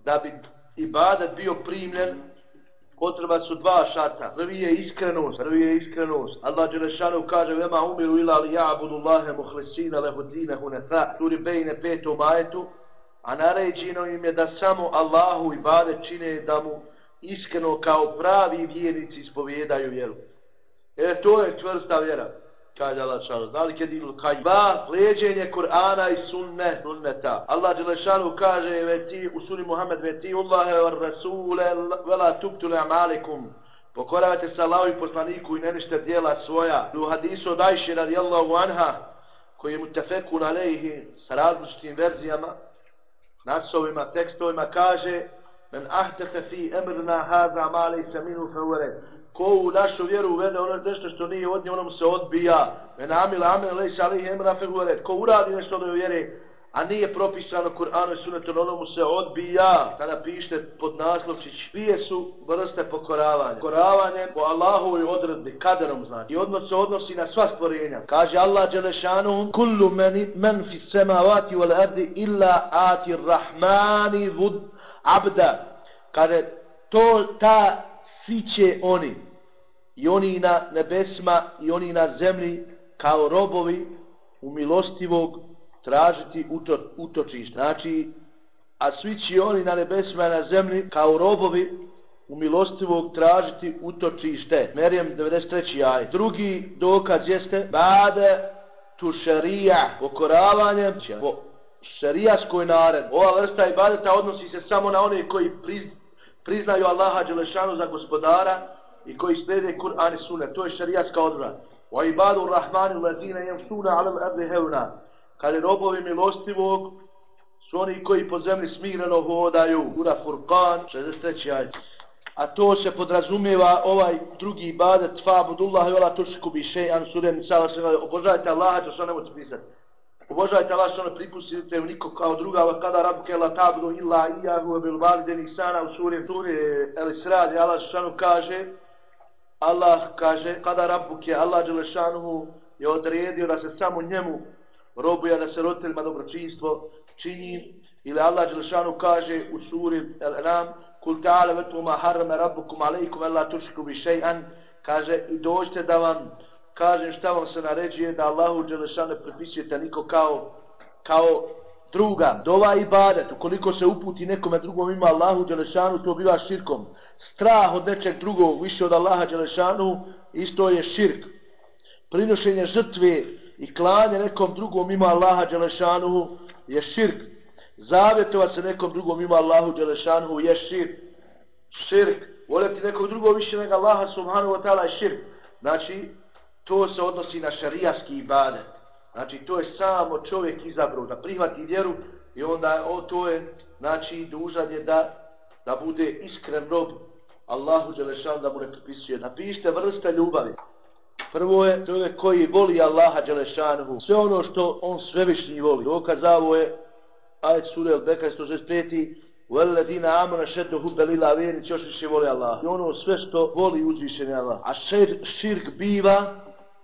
da bi ibadat bio primljen potreba su dva šata. Prvi je iskrenost. Prvi je iskrenost. Allah Đelešanu kaže vema umiru ila li ja'budu Allahe muhlesina lehudine hunefa. Turi bejne petom ajetu. A naređeno im je da samo Allahu ibadet čine da mu iskreno kao pravi vjernici ispovjedaju vjeru. E, to je čvrsta vjera. Kaže Allah Đelešanu, Znali ke dinu kaj? Ba, leđenje Kur'ana i sunne, sunneta. Allah Đelešanu kaže ve ti, u suni Muhammed, ve ti Allahe var Rasule, vela tuktule amalikum. Pokoravate se Allahu i poslaniku i nenište dijela svoja. U hadisu od Ajši radijallahu anha, koji je mutafekun alejhi sa različitim verzijama, nasovima, tekstovima, kaže Men ahtefe fi emrna haza mali se minu fevere. Ko u našu vjeru uvede ono nešto što nije od nje, ono se odbija. Men amila amen leš ali emra fevere. Ko uradi nešto da vjere, a nije propisano Kur'anu i sunetom, ono mu se odbija. Kada pište pod naslovčić, dvije su vrste pokoravanja. Pokoravanje po Allahu i odredbi, kaderom znači. I odnos se odnosi na sva stvorenja. Kaže Allah Đelešanu, kullu meni, men fi semavati wal ardi illa ati rahmani vud abda, kada to, ta, svi će oni, i oni na nebesma, i oni na zemlji, kao robovi, u milostivog, tražiti uto, utočište. Znači, a svi će oni na nebesma i na zemlji, kao robovi, u milostivog tražiti utočište. Merijem 93. aj. Drugi dokaz jeste, bade tu šarija, pokoravanjem po šarijaskoj nared. Ova vrsta ibadeta odnosi se samo na one koji priz, priznaju Allaha Đelešanu za gospodara i koji slede Kur'an i Sunnet. To je šarijatska odbra. Wa ibadu rahmanu lazina jem suna ala l'arde hevna. Kad je robovi milostivog, su oni koji po zemlji smireno hodaju. Sura Furqan, 63. ajde. A to se podrazumijeva ovaj drugi ibadet, fa budullahi wala tušiku bi še'an suren, sala se obožajte Allaha, to što ne možete pisati. Ubožajte Allah što ne pripustite niko kao druga, wa kada rabke la tabdu illa iyahu bil valideni sana u suri Turi El Israd, Allah što kaže, Allah kaže, kada rabbuke, Allah Đelešanuhu je odredio da se samo njemu robuje, da se roditeljima dobročinstvo čini, ili Allah Đelešanu kaže u suri El Enam, kul ta'ala vetuma harame rabbukum alaikum, Allah tušku bi še'an, kaže, i dođite da vam kažem šta vam se naređuje da Allahu Đelešanu ne pripisujete niko kao, kao druga. Dova i badet, ukoliko se uputi nekome drugom ima Allahu Đelešanu, to biva širkom. Strah od nečeg drugog, više od Allaha Đelešanu, isto je širk. Prinošenje žrtve i klanje nekom drugom ima Allaha Đelešanu je širk. Zavjetovat se nekom drugom ima Allahu Đelešanu je širk. Širk. Voljeti nekog drugog više nego Allaha Subhanahu wa ta'ala je širk. Znači, to se odnosi na šarijaski ibadet. Znači, to je samo čovjek izabrao da prihvati vjeru i onda o, to je, znači, dužan je da da bude iskren rob Allahu Đelešanu da mu ne pripisuje. Napišite vrste ljubavi. Prvo je čovjek koji voli Allaha Đelešanu. Sve ono što on svevišnji voli. Dokaz za ovo je ajet sura El Bekaj 165. Veledina amana šetu hubbe lila vjernici još više voli Allah. I ono sve što voli uzvišenje Allah. A šir, širk biva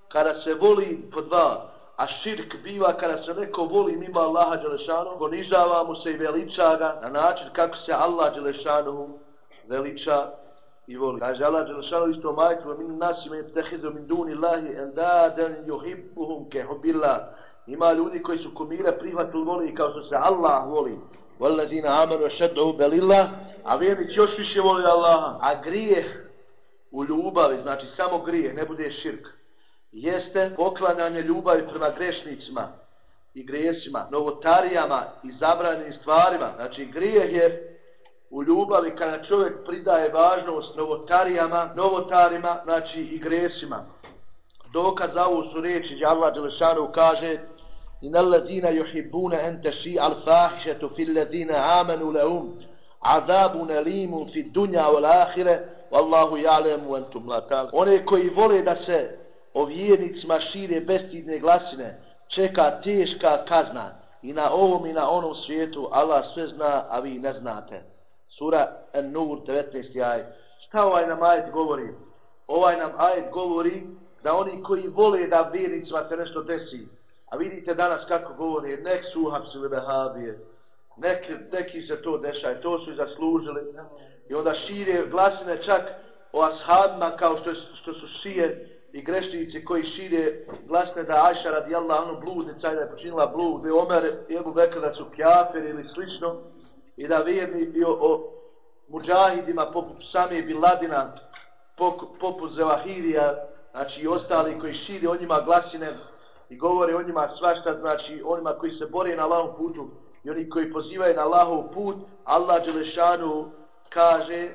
kada se voli po dva. A širk biva kada se neko voli mimo Allaha Đelešanu. Ponižava mu se i veliča ga na način kako se Allah Đelešanu veliča i voli. Kaže Allah Đelešanu isto majku, min nasi me tehidu min duni Allahi endaden juhibbuhum ke hubillah. Ima ljudi koji su kumira prihvatili voli kao što se Allah voli. Wallazina amanu šeddu belillah. A vjernici još više voli Allaha. A grijeh u ljubavi, znači samo grijeh, ne bude širk, jeste poklanjanje ljubavi prema grešnicima i grijesima, novotarijama i zabranjenim stvarima. Znači grijeh je u ljubavi kada čovjek pridaje važnost novotarijama, novotarima, znači i gresima. Dokaz za ovu su riječi gdje Allah Đelešanu kaže In alladina yuhibbuna an tashi'a al fahishatu fil ladina amanu lahum azabun alim fid dunya wal akhirah wallahu ya'lamu wa antum la ta'lamun. One koji vole da se o vjernicima šire bestidne glasine, čeka teška kazna i na ovom i na onom svijetu Allah sve zna, a vi ne znate. Sura An-Nur 19. ajet. Šta ovaj nam ajet govori? Ovaj nam ajet govori da oni koji vole da vjernicima se nešto desi, a vidite danas kako govori, nek su uhapsili behavije, nek, neki se to dešaje, to su i zaslužili, i onda šire glasine čak o ashabima kao što, što su šije i grešnici koji šire glasne da Ajša radijallahu anu bludnica i da je počinila blud, i Omer i Ebu Bekr da su kjafir ili slično, i da vjerni bio o muđahidima poput same Biladina, poput Zevahirija, znači i ostali koji širi o njima glasine i govore o njima svašta, znači onima koji se bore na Allahom putu i oni koji pozivaju na Allahov put, Allah Đelešanu kaže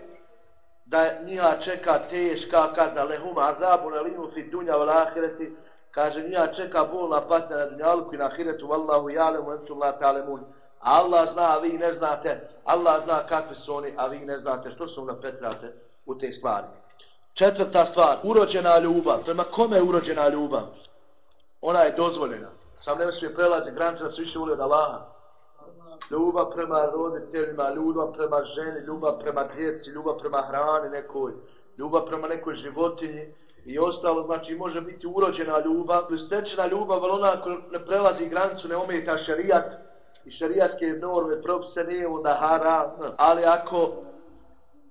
da njima čeka teška kazna. Lehuma azabu na limu fi dunja val ahireti, kaže njima čeka bolna patna na dunjalku i na ahiretu, vallahu jalemu entum la talemun. Allah zna, a vi ne znate. Allah zna kakvi su oni, a vi ne znate. Što su onda petrate u te stvari? Četvrta stvar, urođena ljubav. Prema kome je urođena ljubav? Ona je dozvoljena. Sam ne smije prelazi granice da su više volio od Allaha. Ljubav prema roditeljima, ljubav prema ženi, ljubav prema djeci, ljubav prema hrani nekoj, ljubav prema nekoj životinji i ostalo, znači može biti urođena ljubav, stečena ljubav, ali ona ne prelazi granicu, ne ometa šarijat, i šarijatske norme propise nije onda haram, ali ako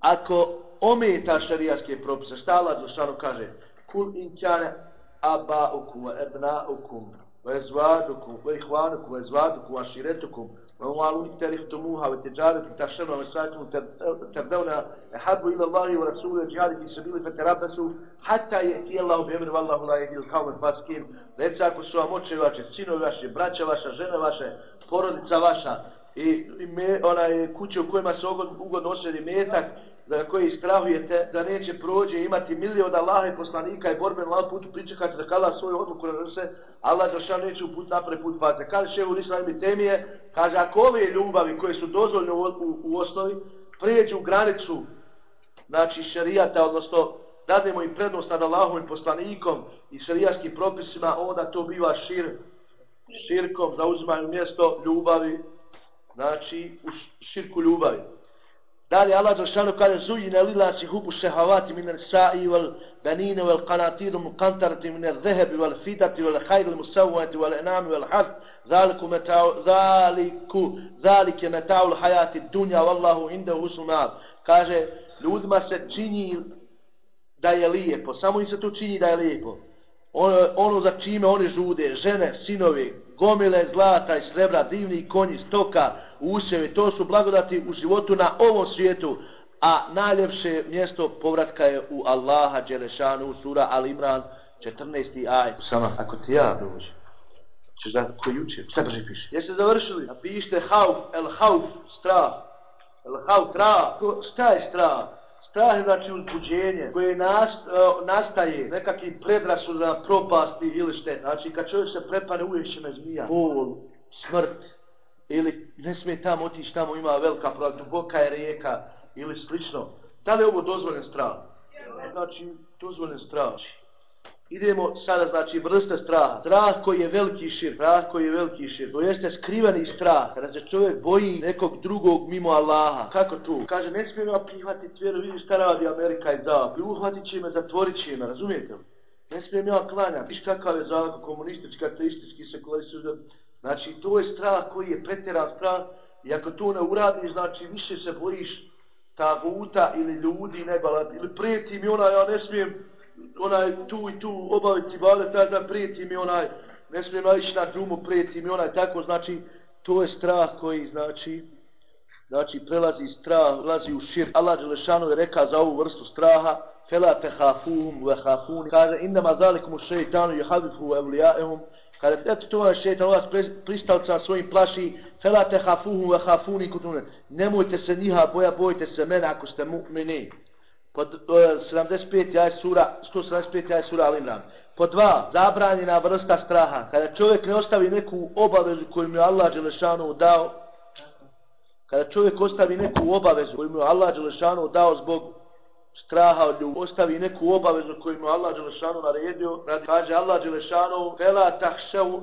ako ometa šarijatske propise, šta Allah Đelšanu kaže? Kul in kjane aba ukum, wa ebna ukum, wa وموالون اكترختموها والتجارة تشرب مساكم تبدون أحب إلى الله ورسوله الجهاد في سبيل فترابسوا حتى يأتي الله بأمر والله لا يهدي القوم الفاسقين ليس أكو سوى موچه واشه سينو واشه براچه واشه جنة واشه porodica واشه i, i me, onaj, kuće u kojima se ugodno osredi metak za koji strahujete da neće prođe imati milion Allaha i poslanika i borbe na Allah putu pričekati da kada svoju odluku na se Allah za šal neće u put napred put pate. Kaže šehu Lisa imi temije, kaže ako ove ljubavi koje su dozvoljene u, u, u osnovi prijeđu granicu znači šarijata, odnosno dademo im prednost nad Allahom i poslanikom i šerijatskim propisima, onda to biva šir širkom zauzimaju mjesto ljubavi, znači u širku ljubavi. Dalje Allah Đelšanu kaže zujine lilasi hubu šehavati mine sa'i wal benine wal kanatiru mu kantarati mine zehebi wal fidati wal hajri musavati wal enami wal haz zaliku metau zaliku zalike metau hajati dunja wallahu inda usumad kaže ljudima se čini da je lijepo samo im se to čini da je lijepo. Ono, ono za čime oni žude, žene, sinovi, gomile, zlata i srebra, divni konji, stoka, usjevi, to su blagodati u životu na ovom svijetu, a najljepše mjesto povratka je u Allaha, Đelešanu, sura Al Imran, 14. aj. Sama, ako ti ja dođe, ćeš da ko juče, šta brže piše? Jeste završili? Napišite hauf, el hauf, strah. El hauf, strah. Šta je strah? strah znači uzbuđenje koje nas, uh, nastaje nekakvi predrasu za propasti ili šte. Znači kad čovjek se prepane uvijek će me zmija. Bol, smrt ili ne smije tamo otići tamo ima velika prava, duboka je rijeka ili slično. Da li je ovo dozvoljen strah? Znači, dozvoljen strah. Idemo sada, znači, vrste straha. Strah koji je veliki šir. Strah koji je veliki šir. To jeste skriveni strah. Kada se čovjek boji nekog drugog mimo Allaha. Kako tu? Kaže, ne smijem ja prihvatiti vjeru, vidiš šta radi Amerika i Zapad. Uhvatit će me, zatvorit će me, razumijete li? Ne smijem ja klanjati. Viš kakav je zakon, komunistički, ateistički, sekularistički. Znači, to je strah koji je pretjeran strah. I ako to ne uradiš, znači, više se bojiš ta vuta ili ljudi, nego, ili prijeti mi onaj, ja ne smijem onaj tu i tu obaviti vale, tada prijeti mi onaj, ne smijem ići na džumu, prijeti mi onaj, tako znači, to je strah koji znači, znači prelazi strah, lazi u šir. Allah Đelešanu je reka za ovu vrstu straha, fela te hafuhum ve hafuni, kaže, indama zalikumu šeitanu je havifu evlijaehum, Kada eto to je šetan, vas pristalca svojim plaši, fela te hafuhum ve hafuni kutune, nemojte se njiha boja, bojite se mene ako ste mu'mini pod uh, 75. aj sura, 175. aj sura Al-Imran. Po dva, zabranjena vrsta straha. Kada čovjek ne ostavi neku obavezu koju mu je Allah Đelešanu dao, kada čovjek ostavi neku obavezu koju mu je Allah Đelešanu dao zbog straha od ljubav, ostavi neku obavezu koju mu Allah Đelešanu naredio, radi, kaže Allah Đelešanu, fela tahševu,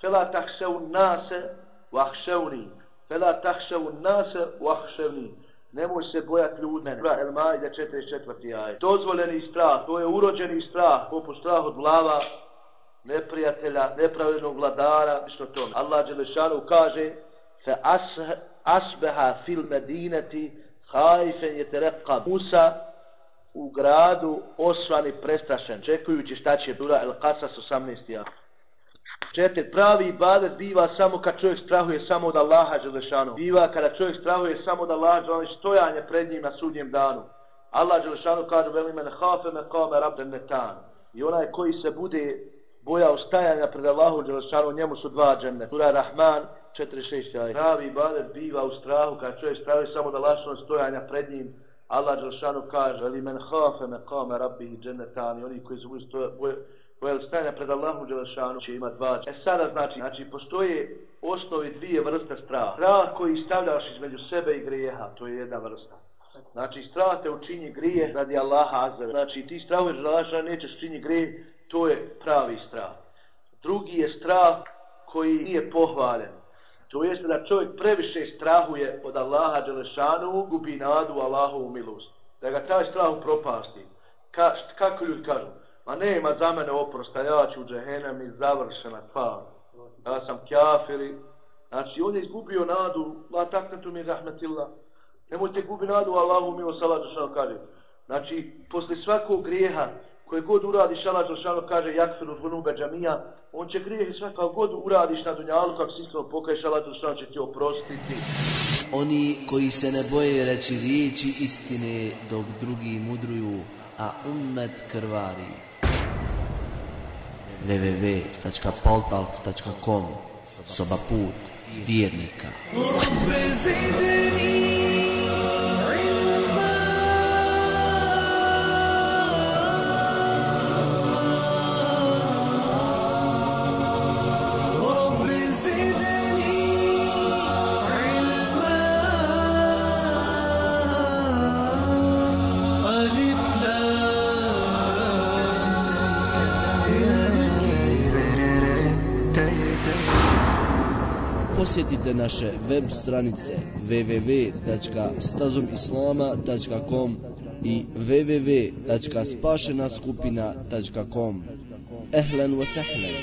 fela tahševu nase, vahševni, fela tahševu nase, vahševni nemoj se bojati ljudi mene. El Majde 44. aj. Dozvoljeni strah, to je urođeni strah, poput strah od glava, neprijatelja, nepravednog vladara, što to. Allah Đelešanu kaže, fe as, asbeha fil medineti, hajfen je Musa, u gradu osvani prestrašen, čekujući šta će dura El Qasas 18. aj. Četiri, pravi ibadet biva samo kad čovjek strahuje samo od Allaha Đelešanu. Biva kada čovjek strahuje samo od Allaha Đelešanu, stojanje pred njim na sudnjem danu. Allah Đelešanu kaže, veli men hafe me kame rabden netan. I onaj koji se bude bojao stajanja pred Allahu Đelešanu, njemu su dva džene. Sura Rahman, 4.6. Pravi ibadet biva u strahu kada čovjek strahuje samo od Allaha stojanja pred njim. Allah Đelšanu kaže, ali men hafe me kame rabbi dženetan. I oni koji se bude stojati stanja pred Allahom Đelšanu će ima dva. E sada znači, znači postoje osnovi dvije vrste straha. Strah koji stavljaš između sebe i grijeha, to je jedna vrsta. Znači strah te učini grije radi Allaha Azza. Znači ti strahuješ da Allaha nećeš čini grije, to je pravi strah. Drugi je strah koji nije pohvalen. To jeste da čovjek previše strahuje od Allaha Đelešanu, gubi nadu Allahovu milost. Da ga taj strah propasti. Ka, kako ljudi kažu? Ma nema za mene oprosta, ja ću u džehennem i završena stvar. Ja sam kjafiri. Znači, on je izgubio nadu, la taknetu mi rahmetillah. Nemojte gubi nadu, Allahu milost, Allah Đelešanu kaže. Znači, posle svakog grijeha, koje god uradiš, Allah Đelšanu kaže, jakfiru zvonube džamija, on će grijeh i svakav god uradiš na dunjalu, kako si iskreno pokaješ, Allah Đelšanu će ti oprostiti. Oni koji se ne boje reći riječi istine, dok drugi mudruju, a ummet krvari. www.poltalk.com Soba put vjernika. Rabbe zidni naše web stranice www.stazumislama.com i www.spašenaskupina.com Ehlen wa sahlen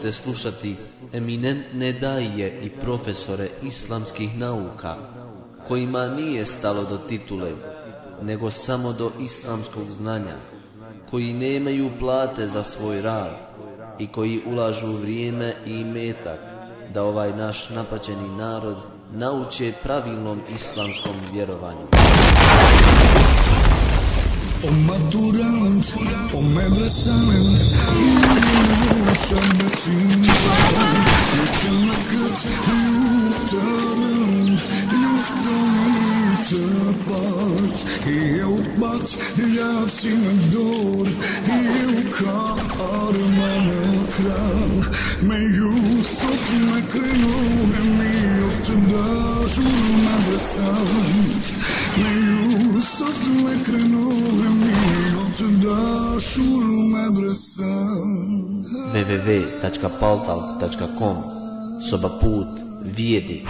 možete slušati eminentne daje i profesore islamskih nauka kojima nije stalo do titule, nego samo do islamskog znanja koji nemaju plate za svoj rad i koji ulažu vrijeme i metak da ovaj naš napaćeni narod nauče pravilnom islamskom vjerovanju. O maturant, o medresant, imamo šarbe sinta, Sjeća na kad luftarant, luftarant part, i eu bat, ljavci na dor, i eu ka arma na krah, me Jusuf me krenuhe mi od tada žur medresant, me Jusuf me krenuhe mi www.paltal.com Soba put vijedi.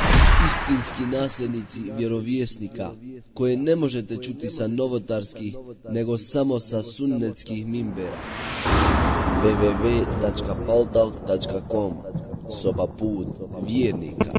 Istinski nasljednici vjerovjesnika koje ne možete čuti sa novotarskih nego samo sa sunnetskih mimbera. www.paltalk.com Soba put vjernika.